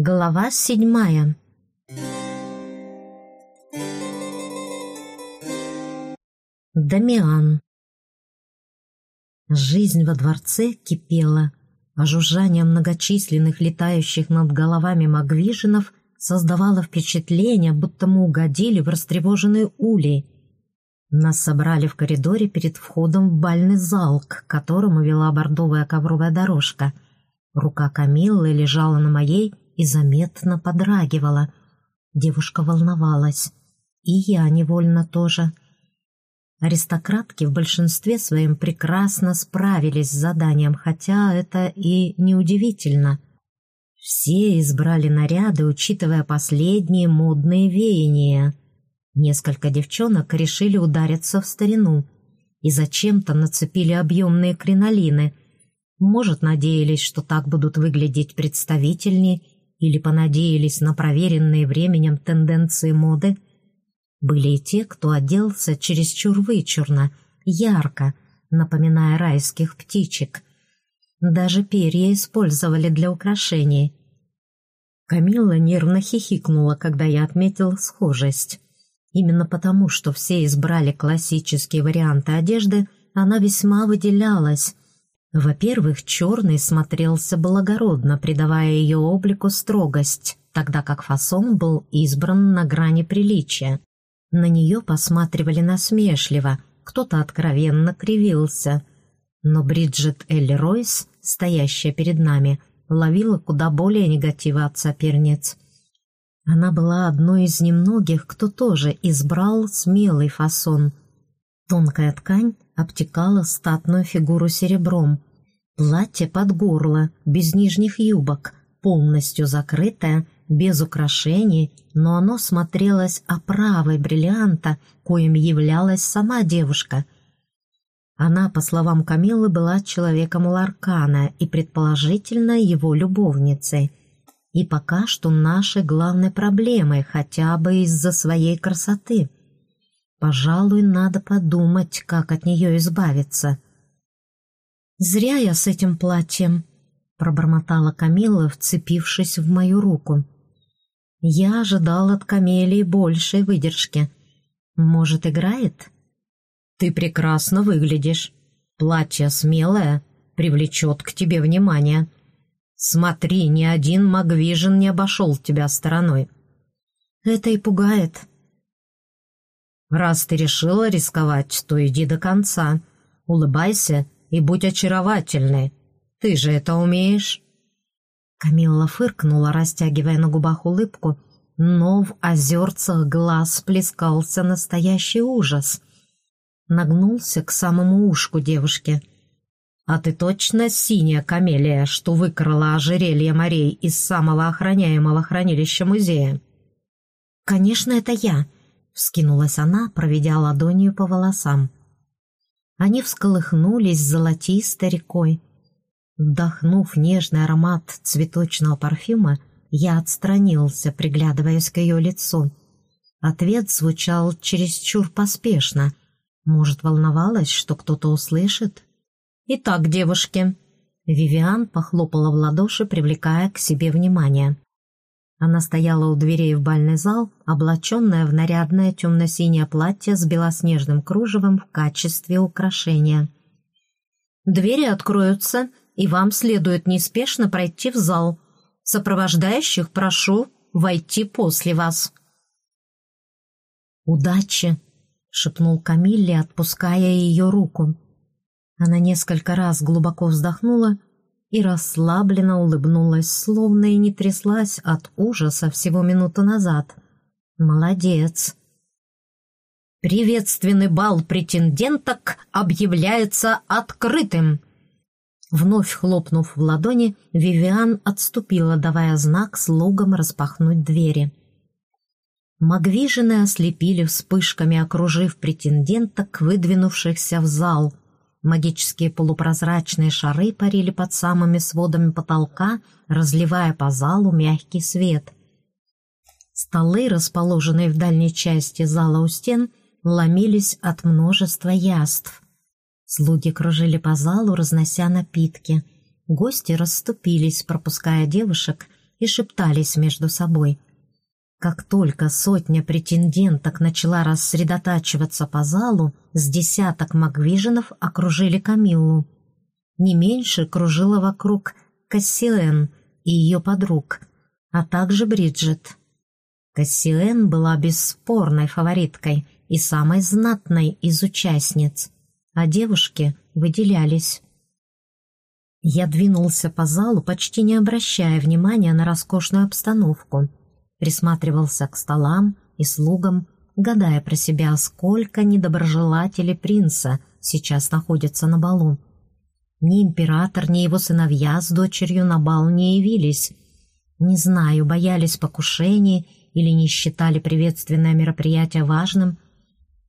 Глава седьмая Дамиан Жизнь во дворце кипела, жужжание многочисленных летающих над головами магвижинов создавало впечатление, будто мы угодили в растревоженные улей. Нас собрали в коридоре перед входом в бальный зал, к которому вела бордовая ковровая дорожка. Рука Камиллы лежала на моей и заметно подрагивала. Девушка волновалась. И я невольно тоже. Аристократки в большинстве своем прекрасно справились с заданием, хотя это и неудивительно. Все избрали наряды, учитывая последние модные веяния. Несколько девчонок решили удариться в старину и зачем-то нацепили объемные кринолины. Может, надеялись, что так будут выглядеть представительнее, или понадеялись на проверенные временем тенденции моды. Были и те, кто оделся чересчур вычурно, ярко, напоминая райских птичек. Даже перья использовали для украшений. Камилла нервно хихикнула, когда я отметил схожесть. Именно потому, что все избрали классические варианты одежды, она весьма выделялась. Во-первых, черный смотрелся благородно, придавая ее облику строгость, тогда как фасон был избран на грани приличия. На нее посматривали насмешливо, кто-то откровенно кривился. Но Бриджит Элли Ройс, стоящая перед нами, ловила куда более негатива от соперниц – она была одной из немногих, кто тоже избрал смелый фасон. Тонкая ткань обтекала статную фигуру серебром. Платье под горло, без нижних юбок, полностью закрытое, без украшений, но оно смотрелось оправой бриллианта, коим являлась сама девушка. Она, по словам Камилы, была человеком Ларкана и, предположительно, его любовницей – и пока что нашей главной проблемой хотя бы из-за своей красоты. Пожалуй, надо подумать, как от нее избавиться. «Зря я с этим платьем», — пробормотала Камила, вцепившись в мою руку. «Я ожидал от Камелии большей выдержки. Может, играет?» «Ты прекрасно выглядишь. Платье смелое, привлечет к тебе внимание», Смотри, ни один Магвижен не обошел тебя стороной. Это и пугает. Раз ты решила рисковать, то иди до конца. Улыбайся и будь очаровательной. Ты же это умеешь. Камилла фыркнула, растягивая на губах улыбку, но в озерцах глаз плескался настоящий ужас. Нагнулся к самому ушку девушки — «А ты точно синяя камелия, что выкрала ожерелье морей из самого охраняемого хранилища музея?» «Конечно, это я», — вскинулась она, проведя ладонью по волосам. Они всколыхнулись золотистой рекой. Вдохнув нежный аромат цветочного парфюма, я отстранился, приглядываясь к ее лицу. Ответ звучал чересчур поспешно. Может, волновалась, что кто-то услышит? «Итак, девушки...» Вивиан похлопала в ладоши, привлекая к себе внимание. Она стояла у дверей в бальный зал, облаченная в нарядное темно-синее платье с белоснежным кружевом в качестве украшения. «Двери откроются, и вам следует неспешно пройти в зал. Сопровождающих прошу войти после вас». «Удачи!» — шепнул Камилле, отпуская ее руку. Она несколько раз глубоко вздохнула и расслабленно улыбнулась, словно и не тряслась от ужаса всего минуту назад. «Молодец!» «Приветственный бал претенденток объявляется открытым!» Вновь хлопнув в ладони, Вивиан отступила, давая знак слугам распахнуть двери. Магвижины ослепили вспышками, окружив претенденток, выдвинувшихся в зал — Магические полупрозрачные шары парили под самыми сводами потолка, разливая по залу мягкий свет. Столы, расположенные в дальней части зала у стен, ломились от множества яств. Слуги кружили по залу, разнося напитки. Гости расступились, пропуская девушек, и шептались между собой. Как только сотня претенденток начала рассредотачиваться по залу, с десяток Маквиженов окружили Камиллу. Не меньше кружила вокруг Кассиэн и ее подруг, а также Бриджит. Кассиэн была бесспорной фавориткой и самой знатной из участниц, а девушки выделялись. Я двинулся по залу, почти не обращая внимания на роскошную обстановку. Присматривался к столам и слугам, гадая про себя, сколько недоброжелателей принца сейчас находятся на балу. Ни император, ни его сыновья с дочерью на бал не явились. Не знаю, боялись покушений или не считали приветственное мероприятие важным.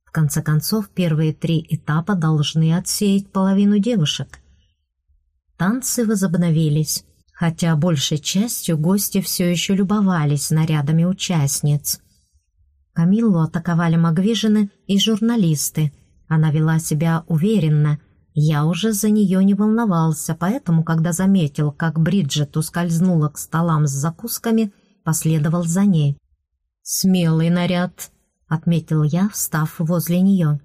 В конце концов, первые три этапа должны отсеять половину девушек — Танцы возобновились, хотя большей частью гости все еще любовались нарядами участниц. Камиллу атаковали Магвижины и журналисты. Она вела себя уверенно. Я уже за нее не волновался, поэтому, когда заметил, как Бриджит ускользнула к столам с закусками, последовал за ней. «Смелый наряд», — отметил я, встав возле нее.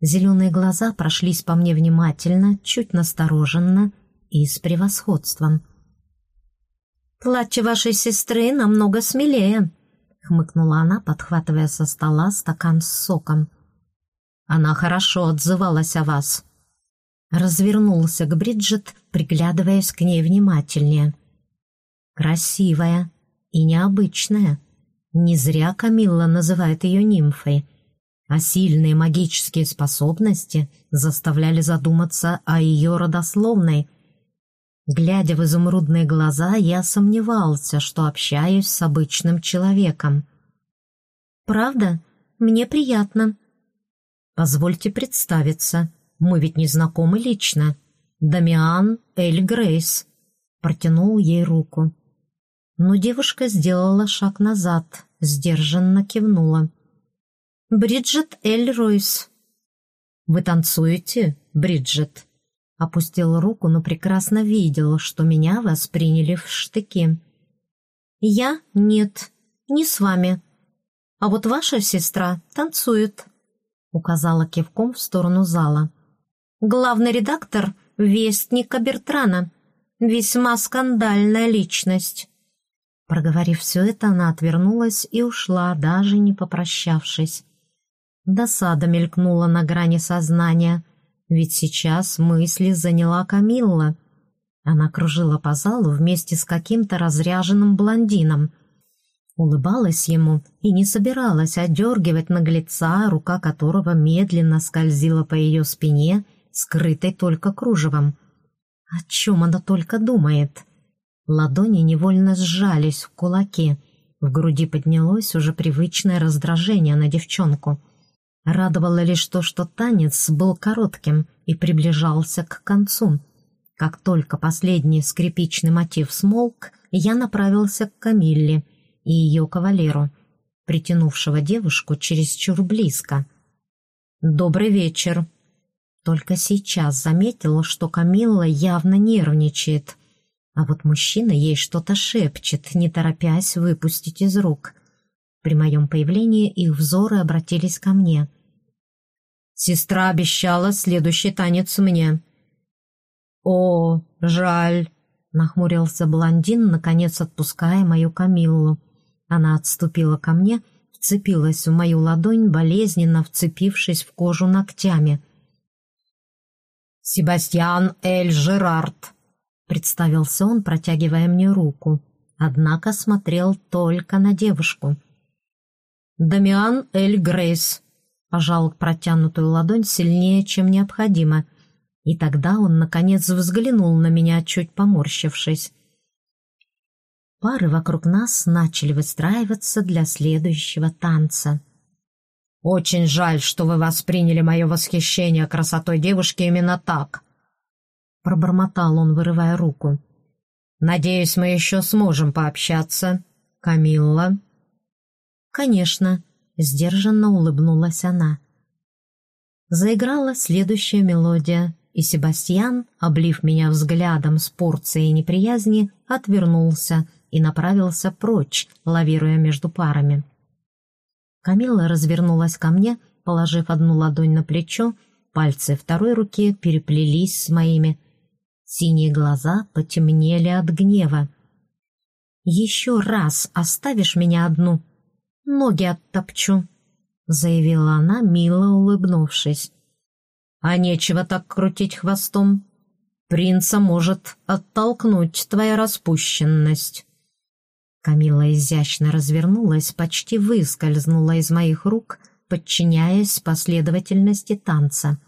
Зеленые глаза прошлись по мне внимательно, чуть настороженно и с превосходством. «Платье вашей сестры намного смелее», — хмыкнула она, подхватывая со стола стакан с соком. «Она хорошо отзывалась о вас». Развернулся к Бриджит, приглядываясь к ней внимательнее. «Красивая и необычная. Не зря Камилла называет ее нимфой» а сильные магические способности заставляли задуматься о ее родословной, Глядя в изумрудные глаза, я сомневался, что общаюсь с обычным человеком. «Правда? Мне приятно». «Позвольте представиться. Мы ведь не знакомы лично. Дамиан Эль Грейс». Протянул ей руку. Но девушка сделала шаг назад, сдержанно кивнула. «Бриджит Эль Ройс». «Вы танцуете, Бриджит?» Опустил руку, но прекрасно видел, что меня восприняли в штыки. «Я? Нет, не с вами. А вот ваша сестра танцует», — указала кивком в сторону зала. «Главный редактор — вестник Бертрана. Весьма скандальная личность». Проговорив все это, она отвернулась и ушла, даже не попрощавшись. Досада мелькнула на грани сознания — ведь сейчас мысли заняла Камилла. Она кружила по залу вместе с каким-то разряженным блондином. Улыбалась ему и не собиралась отдергивать наглеца, рука которого медленно скользила по ее спине, скрытой только кружевом. О чем она только думает? Ладони невольно сжались в кулаки. В груди поднялось уже привычное раздражение на девчонку — Радовало лишь то, что танец был коротким и приближался к концу. Как только последний скрипичный мотив смолк, я направился к Камилле и ее кавалеру, притянувшего девушку чересчур близко. «Добрый вечер!» Только сейчас заметила, что Камилла явно нервничает, а вот мужчина ей что-то шепчет, не торопясь выпустить из рук. При моем появлении их взоры обратились ко мне. Сестра обещала следующий танец мне. «О, жаль!» — нахмурился блондин, наконец отпуская мою Камиллу. Она отступила ко мне, вцепилась в мою ладонь, болезненно вцепившись в кожу ногтями. «Себастьян Эль Жерард», — представился он, протягивая мне руку, однако смотрел только на девушку — «Дамиан Эль Грейс», — пожал протянутую ладонь сильнее, чем необходимо, и тогда он, наконец, взглянул на меня, чуть поморщившись. Пары вокруг нас начали выстраиваться для следующего танца. «Очень жаль, что вы восприняли мое восхищение красотой девушки именно так», — пробормотал он, вырывая руку. «Надеюсь, мы еще сможем пообщаться, Камилла». «Конечно», — сдержанно улыбнулась она. Заиграла следующая мелодия, и Себастьян, облив меня взглядом с порцией неприязни, отвернулся, и направился прочь, лавируя между парами. Камила развернулась ко мне, положив одну ладонь на плечо, пальцы второй руки переплелись с моими. Синие глаза потемнели от гнева. «Еще раз оставишь меня одну, ноги оттопчу», — заявила она, мило улыбнувшись. «А нечего так крутить хвостом. Принца может оттолкнуть твоя распущенность». Камила изящно развернулась, почти выскользнула из моих рук, подчиняясь последовательности танца.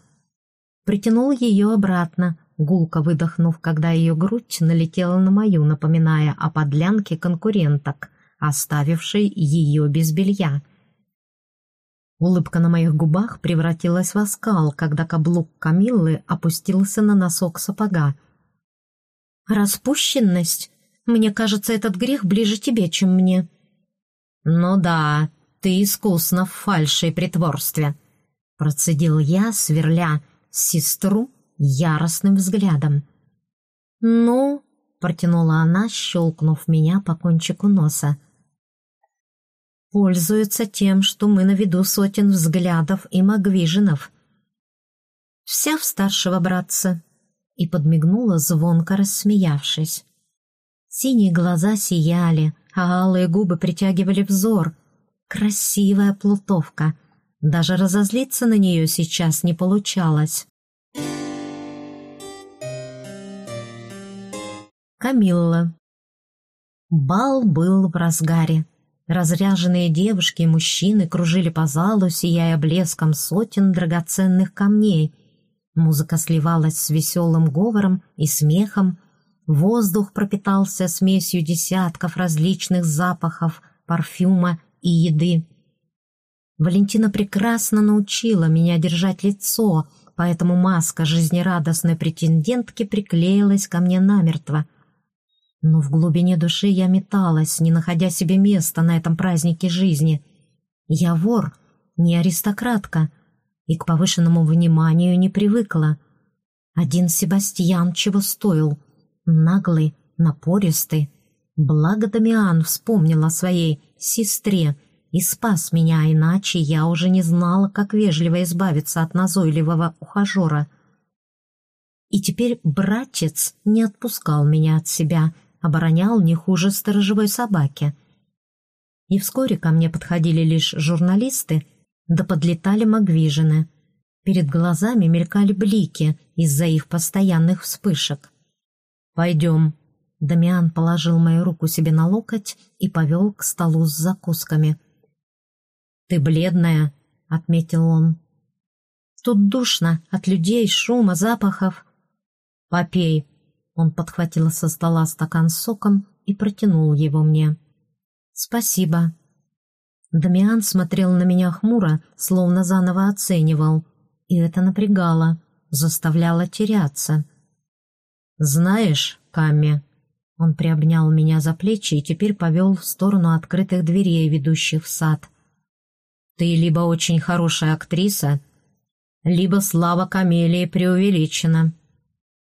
Притянул ее обратно, гулко выдохнув, когда ее грудь налетела на мою, напоминая о подлянке конкуренток, оставившей ее без белья. Улыбка на моих губах превратилась в оскал, когда каблук Камиллы опустился на носок сапога. «Распущенность? Мне кажется, этот грех ближе тебе, чем мне». «Ну да, ты искусна в фальше и притворстве», — процедил я, сверля сестру яростным взглядом. «Ну?» — протянула она, щелкнув меня по кончику носа. «Пользуются тем, что мы на виду сотен взглядов и магвижинов. Вся в старшего братца!» и подмигнула, звонко рассмеявшись. Синие глаза сияли, а алые губы притягивали взор. Красивая плутовка. Даже разозлиться на нее сейчас не получалось. Камилла. Бал был в разгаре. Разряженные девушки и мужчины кружили по залу, сияя блеском сотен драгоценных камней. Музыка сливалась с веселым говором и смехом. Воздух пропитался смесью десятков различных запахов, парфюма и еды. Валентина прекрасно научила меня держать лицо, поэтому маска жизнерадостной претендентки приклеилась ко мне намертво. Но в глубине души я металась, не находя себе места на этом празднике жизни. Я вор, не аристократка, и к повышенному вниманию не привыкла. Один Себастьян чего стоил. Наглый, напористый. Благо Дамиан вспомнил о своей сестре и спас меня, иначе я уже не знала, как вежливо избавиться от назойливого ухажера. И теперь братец не отпускал меня от себя — оборонял не хуже сторожевой собаки. И вскоре ко мне подходили лишь журналисты, да подлетали магвижины. Перед глазами мелькали блики из-за их постоянных вспышек. «Пойдем». Дамиан положил мою руку себе на локоть и повел к столу с закусками. «Ты бледная», — отметил он. «Тут душно, от людей, шума, запахов». «Попей», он подхватил со стола стакан с соком и протянул его мне. «Спасибо». Дамиан смотрел на меня хмуро, словно заново оценивал, и это напрягало, заставляло теряться. «Знаешь, Камми...» Он приобнял меня за плечи и теперь повел в сторону открытых дверей, ведущих в сад. «Ты либо очень хорошая актриса, либо слава Камелии преувеличена».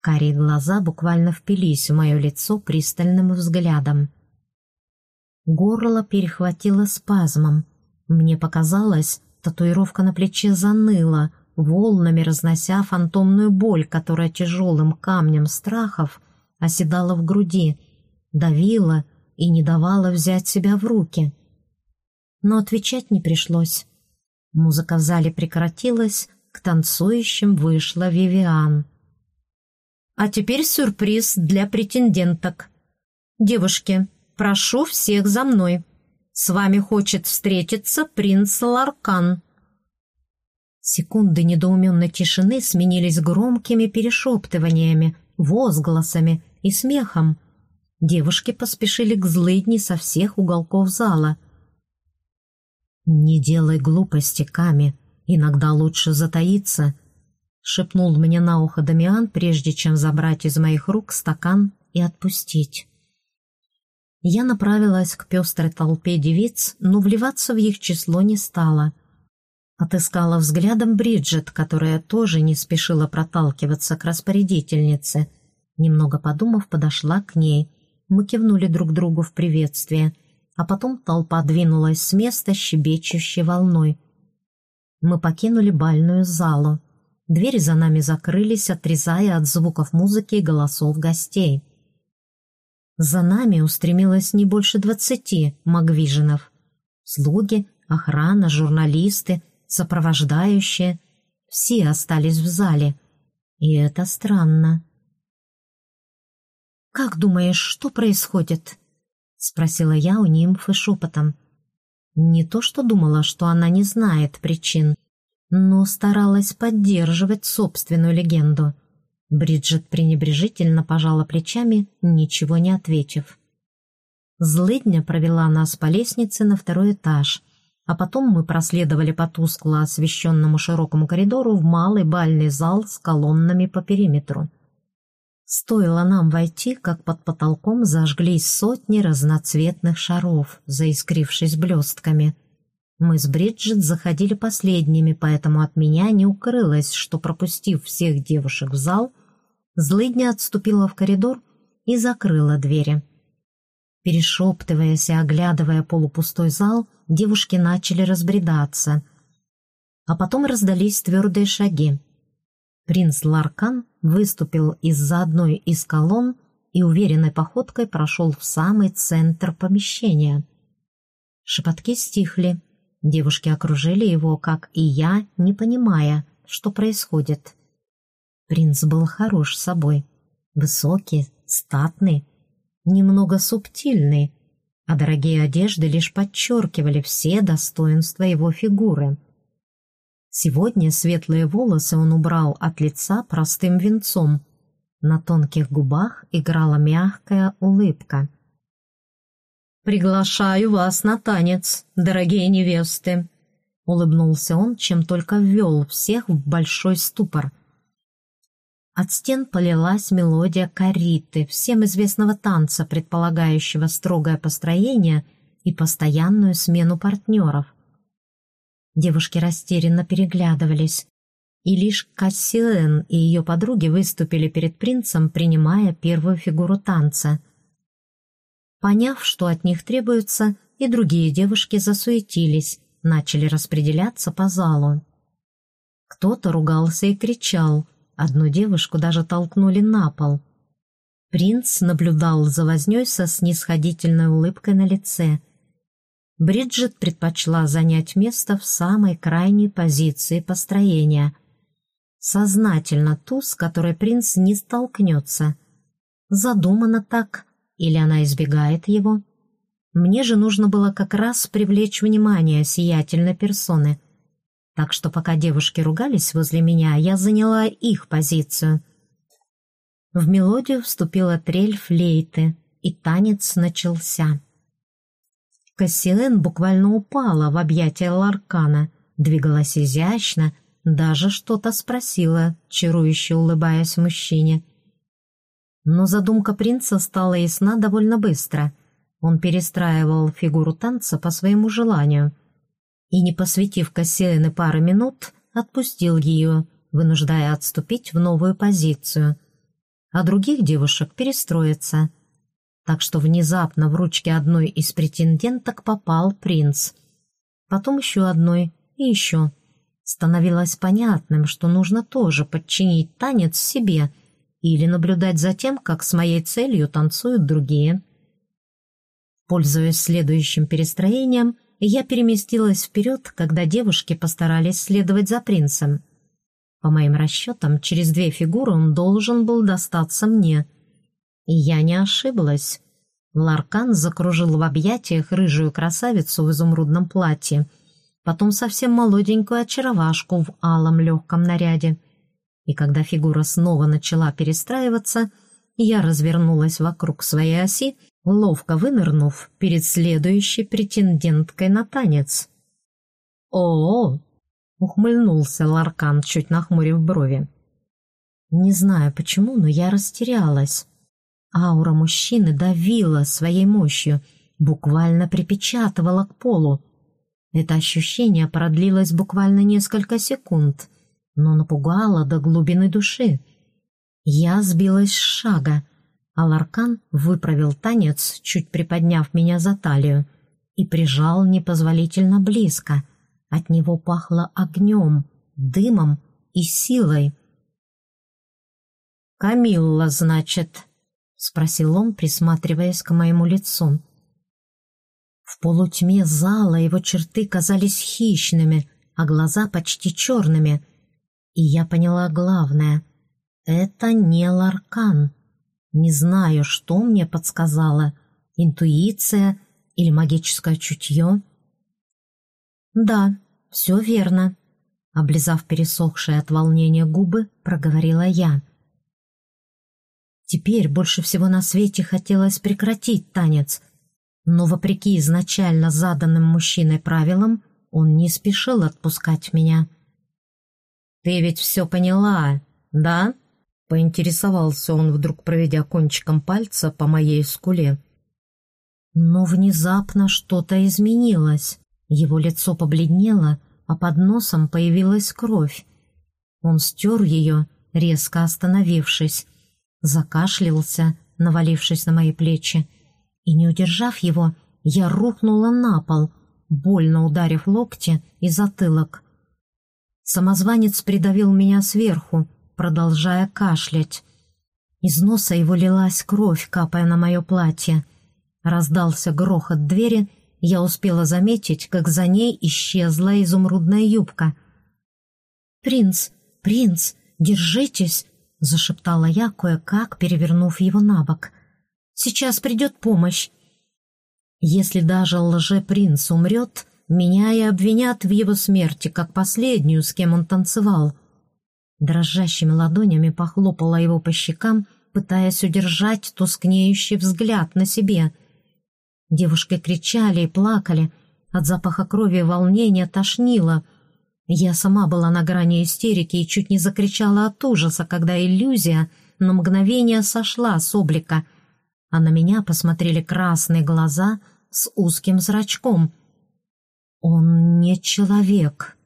Карие глаза буквально впились в мое лицо пристальным взглядом. Горло перехватило спазмом. Мне показалось, татуировка на плече заныла, волнами разнося фантомную боль, которая тяжелым камнем страхов оседала в груди, давила и не давала взять себя в руки. Но отвечать не пришлось. Музыка в зале прекратилась, к танцующим вышла Вивиан. А теперь сюрприз для претенденток. Девушки, прошу всех за мной. С вами хочет встретиться принц Ларкан». Секунды недоуменной тишины сменились громкими перешептываниями, возгласами и смехом. Девушки поспешили к злыдни со всех уголков зала. «Не делай глупости, Ками. Иногда лучше затаиться», — шепнул мне на ухо Дамиан, прежде чем забрать из моих рук стакан и отпустить. Я направилась к пестрой толпе девиц, но вливаться в их число не стала. Отыскала взглядом Бриджит, которая тоже не спешила проталкиваться к распорядительнице. Немного подумав, подошла к ней. Мы кивнули друг другу в приветствие, а потом толпа двинулась с места щебечущей волной. Мы покинули бальную залу. Двери за нами закрылись, отрезая от звуков музыки и голосов гостей. За нами устремилось не больше двадцати магвиженов. Слуги, охрана, журналисты, сопровождающие — все остались в зале. И это странно. «Как думаешь, что происходит?» — спросила я у нимфы шепотом. Не то что думала, что она не знает причин, но старалась поддерживать собственную легенду. Бриджит пренебрежительно пожала плечами, ничего не ответив. Злыдня провела нас по лестнице на второй этаж, а потом мы проследовали по тускло освещенному широкому коридору в малый бальный зал с колоннами по периметру. Стоило нам войти, как под потолком зажглись сотни разноцветных шаров, заискрившись блестками. Мы с Бриджит заходили последними, поэтому от меня не укрылось, что, пропустив всех девушек в зал, злыдня отступила в коридор и закрыла двери. Перешептываясь и оглядывая полупустой зал, девушки начали разбредаться. А потом раздались твердые шаги. Принц Ларкан выступил из-за одной из колонн и уверенной походкой прошел в самый центр помещения. Шепотки стихли. Девушки окружили его, как и я, не понимая, что происходит. Принц был хорош собой. Высокий, статный, немного субтильный, а дорогие одежды лишь подчеркивали все достоинства его фигуры — Сегодня светлые волосы он убрал от лица простым венцом. На тонких губах играла мягкая улыбка. «Приглашаю вас на танец, дорогие невесты!» Улыбнулся он, чем только ввел всех в большой ступор. От стен полилась мелодия кариты, всем известного танца, предполагающего строгое построение и постоянную смену партнеров — Девушки растерянно переглядывались. И лишь Кассиэн и ее подруги выступили перед принцем, принимая первую фигуру танца. Поняв, что от них требуется, и другие девушки засуетились, начали распределяться по залу. Кто-то ругался и кричал, одну девушку даже толкнули на пол. Принц наблюдал за вознёй со снисходительной улыбкой на лице — Бриджит предпочла занять место в самой крайней позиции построения. Сознательно ту, с которой принц не столкнется. Задумано так, или она избегает его? Мне же нужно было как раз привлечь внимание сиятельной персоны. Так что пока девушки ругались возле меня, я заняла их позицию. В мелодию вступила трель флейты, и танец начался. Кассиэн буквально упала в объятия Ларкана, двигалась изящно, даже что-то спросила, чарующе улыбаясь мужчине. Но задумка принца стала ясна довольно быстро. Он перестраивал фигуру танца по своему желанию. И, не посвятив Кассиэны пары минут, отпустил ее, вынуждая отступить в новую позицию. А других девушек перестроиться — так что внезапно в ручки одной из претенденток попал принц. Потом еще одной и еще. Становилось понятным, что нужно тоже подчинить танец себе или наблюдать за тем, как с моей целью танцуют другие. Пользуясь следующим перестроением, я переместилась вперед, когда девушки постарались следовать за принцем. По моим расчетам, через две фигуры он должен был достаться мне — и я не ошиблась. Ларкан закружил в объятиях рыжую красавицу в изумрудном платье, потом совсем молоденькую очаровашку в алом легком наряде. И когда фигура снова начала перестраиваться, я развернулась вокруг своей оси, ловко вынырнув перед следующей претенденткой на танец. «О-о!» — ухмыльнулся Ларкан, чуть нахмурив брови. Не знаю почему, но я растерялась. Аура мужчины давила своей мощью, буквально припечатывала к полу. Это ощущение продлилось буквально несколько секунд, но напугало до глубины души. Я сбилась с шага. Аларкан выправил танец, чуть приподняв меня за талию, и прижал непозволительно близко. От него пахло огнем, дымом и силой. «Камилла, значит?» — спросил он, присматриваясь к моему лицу. В полутьме зала его черты казались хищными, а глаза почти черными. И я поняла главное — это не Ларкан. Не знаю, что мне подсказала — интуиция или магическое чутье. «Да, все верно», — облизав пересохшие от волнения губы, проговорила я. Теперь больше всего на свете хотелось прекратить танец, но, вопреки изначально заданным мужчиной правилам, он не спешил отпускать меня. «Ты ведь все поняла, да?» — поинтересовался он, вдруг проведя кончиком пальца по моей скуле. Но внезапно что-то изменилось. Его лицо побледнело, а под носом появилась кровь. Он стер ее, резко остановившись, закашлялся, навалившись на мои плечи, и, не удержав его, я рухнула на пол, больно ударив локти и затылок. Самозванец придавил меня сверху, продолжая кашлять. Из носа его лилась кровь, капая на мое платье. Раздался грохот двери, я успела заметить, как за ней исчезла изумрудная юбка. «Принц, принц, держитесь!» — зашептала я, кое-как перевернув его на бок — Сейчас придет помощь. Если даже лже-принц умрет, меня и обвинят в его смерти, как последнюю, с кем он танцевал. Дрожащими ладонями похлопала его по щекам, пытаясь удержать тускнеющий взгляд на себе. Девушки кричали и плакали, от запаха крови и волнения тошнило. Я сама была на грани истерики и чуть не закричала от ужаса, когда иллюзия на мгновение сошла с облика — а на меня посмотрели красные глаза с узким зрачком. «Он не человек»,